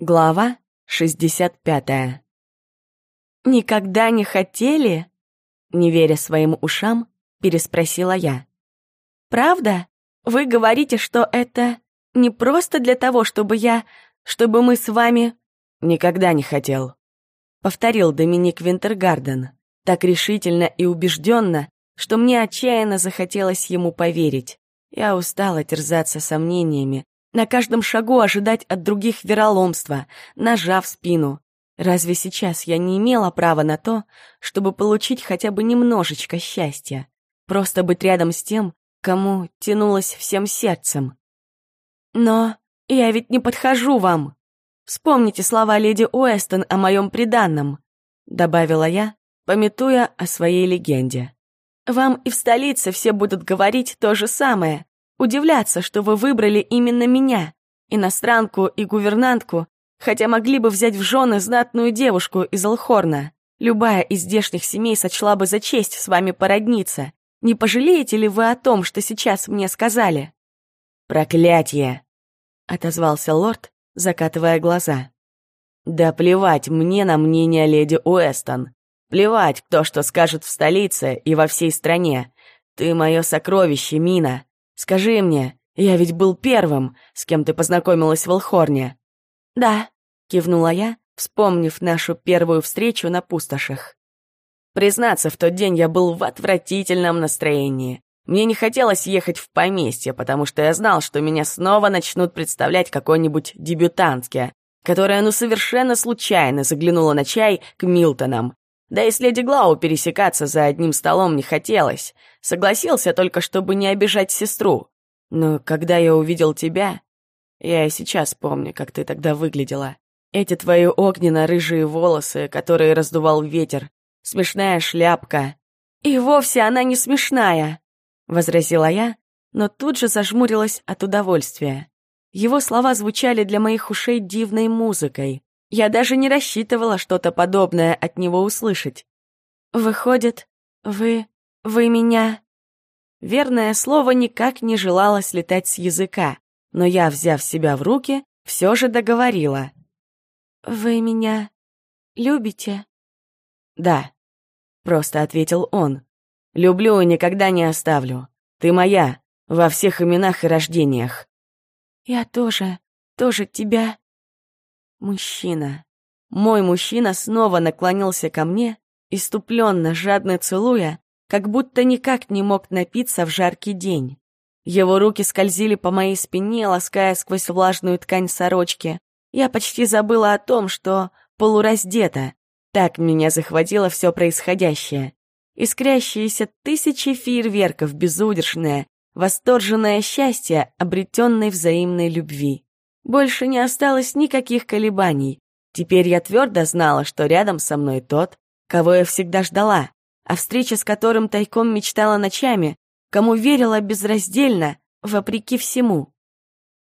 Глава 65 «Никогда не хотели?» Не веря своим ушам, переспросила я. «Правда? Вы говорите, что это не просто для того, чтобы я... чтобы мы с вами...» «Никогда не хотел», — повторил Доминик Винтергарден, так решительно и убежденно, что мне отчаянно захотелось ему поверить. Я устала терзаться сомнениями, на каждом шагу ожидать от других вероломства, ножа в спину. Разве сейчас я не имела права на то, чтобы получить хотя бы немножечко счастья? Просто быть рядом с тем, кому тянулось всем сердцем. Но я ведь не подхожу вам. Вспомните слова леди Уэстон о моем преданном, добавила я, пометуя о своей легенде. Вам и в столице все будут говорить то же самое, Удивляться, что вы выбрали именно меня, иностранку и гувернантку, хотя могли бы взять в жены знатную девушку из Алхорна. Любая из здешних семей сочла бы за честь с вами породниться. Не пожалеете ли вы о том, что сейчас мне сказали?» «Проклятие!» — отозвался лорд, закатывая глаза. «Да плевать мне на мнение леди Уэстон. Плевать, кто что скажет в столице и во всей стране. Ты мое сокровище, Мина. Скажи мне, я ведь был первым, с кем ты познакомилась в Алхорне». «Да», — кивнула я, вспомнив нашу первую встречу на пустошах. Признаться, в тот день я был в отвратительном настроении. Мне не хотелось ехать в поместье, потому что я знал, что меня снова начнут представлять какой-нибудь дебютантке, которая ну совершенно случайно заглянула на чай к Милтонам. Да и с леди Глау пересекаться за одним столом не хотелось. Согласился только, чтобы не обижать сестру. Но когда я увидел тебя... Я и сейчас помню, как ты тогда выглядела. Эти твои огненно-рыжие волосы, которые раздувал ветер, смешная шляпка. «И вовсе она не смешная», — возразила я, но тут же зажмурилась от удовольствия. Его слова звучали для моих ушей дивной музыкой. Я даже не рассчитывала что-то подобное от него услышать. «Выходит, вы... вы меня...» Верное слово никак не желало слетать с языка, но я, взяв себя в руки, все же договорила. «Вы меня любите?» «Да», — просто ответил он. «Люблю и никогда не оставлю. Ты моя, во всех именах и рождениях». «Я тоже, тоже тебя Мужчина. Мой мужчина снова наклонился ко мне, иступленно, жадно целуя, как будто никак не мог напиться в жаркий день. Его руки скользили по моей спине, лаская сквозь влажную ткань сорочки. Я почти забыла о том, что полураздета. Так меня захватило все происходящее. Искрящиеся тысячи фейерверков, безудержное, восторженное счастье, обретенной взаимной любви. Больше не осталось никаких колебаний. Теперь я твердо знала, что рядом со мной тот, кого я всегда ждала, а встреча с которым тайком мечтала ночами, кому верила безраздельно, вопреки всему.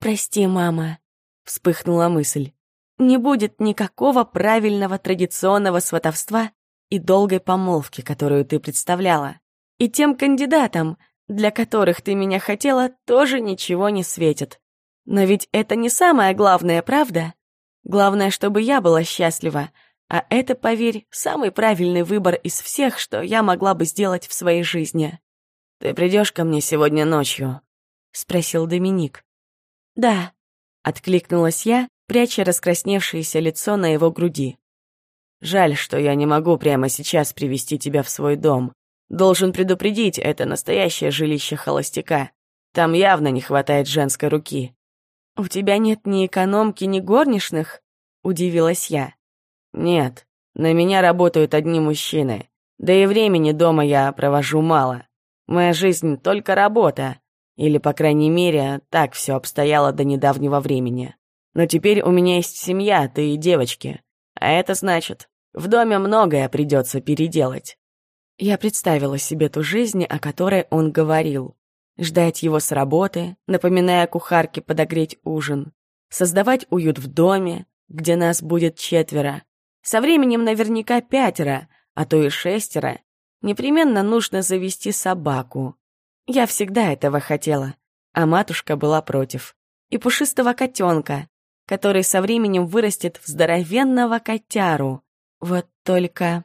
«Прости, мама», — вспыхнула мысль. «Не будет никакого правильного традиционного сватовства и долгой помолвки, которую ты представляла. И тем кандидатам, для которых ты меня хотела, тоже ничего не светит. Но ведь это не самое главное, правда? Главное, чтобы я была счастлива. А это, поверь, самый правильный выбор из всех, что я могла бы сделать в своей жизни. «Ты придешь ко мне сегодня ночью?» — спросил Доминик. «Да», — откликнулась я, пряча раскрасневшееся лицо на его груди. «Жаль, что я не могу прямо сейчас привести тебя в свой дом. Должен предупредить, это настоящее жилище холостяка. Там явно не хватает женской руки. «У тебя нет ни экономки, ни горничных?» — удивилась я. «Нет, на меня работают одни мужчины. Да и времени дома я провожу мало. Моя жизнь — только работа. Или, по крайней мере, так все обстояло до недавнего времени. Но теперь у меня есть семья, ты и девочки. А это значит, в доме многое придется переделать». Я представила себе ту жизнь, о которой он говорил ждать его с работы, напоминая кухарке подогреть ужин, создавать уют в доме, где нас будет четверо. Со временем наверняка пятеро, а то и шестеро. Непременно нужно завести собаку. Я всегда этого хотела, а матушка была против. И пушистого котенка, который со временем вырастет в здоровенного котяру. Вот только...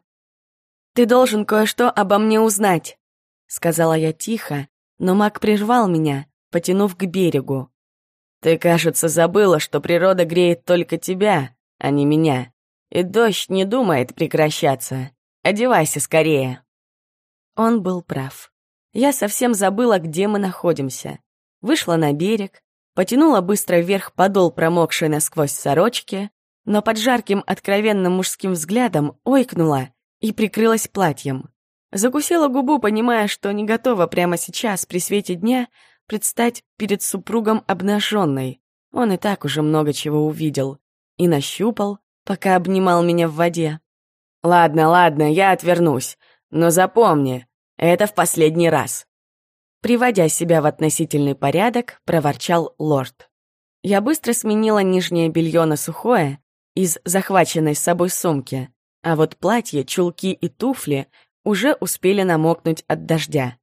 «Ты должен кое-что обо мне узнать», — сказала я тихо, но маг прервал меня, потянув к берегу. «Ты, кажется, забыла, что природа греет только тебя, а не меня, и дождь не думает прекращаться. Одевайся скорее». Он был прав. Я совсем забыла, где мы находимся. Вышла на берег, потянула быстро вверх подол промокшей насквозь сорочки, но под жарким, откровенным мужским взглядом ойкнула и прикрылась платьем. Закусила губу, понимая, что не готова прямо сейчас, при свете дня, предстать перед супругом обнаженной. Он и так уже много чего увидел. И нащупал, пока обнимал меня в воде. «Ладно, ладно, я отвернусь. Но запомни, это в последний раз». Приводя себя в относительный порядок, проворчал лорд. Я быстро сменила нижнее белье на сухое из захваченной с собой сумки, а вот платье, чулки и туфли уже успели намокнуть от дождя.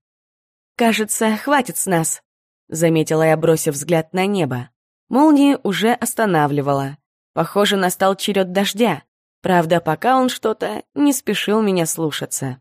«Кажется, хватит с нас», — заметила я, бросив взгляд на небо. Молния уже останавливала. Похоже, настал черед дождя. Правда, пока он что-то не спешил меня слушаться.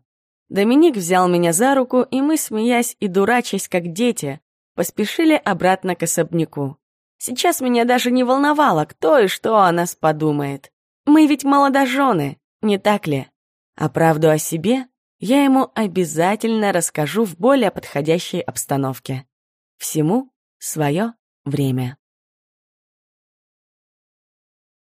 Доминик взял меня за руку, и мы, смеясь и дурачась, как дети, поспешили обратно к особняку. Сейчас меня даже не волновало, кто и что о нас подумает. Мы ведь молодожены, не так ли? А правду о себе я ему обязательно расскажу в более подходящей обстановке. Всему свое время.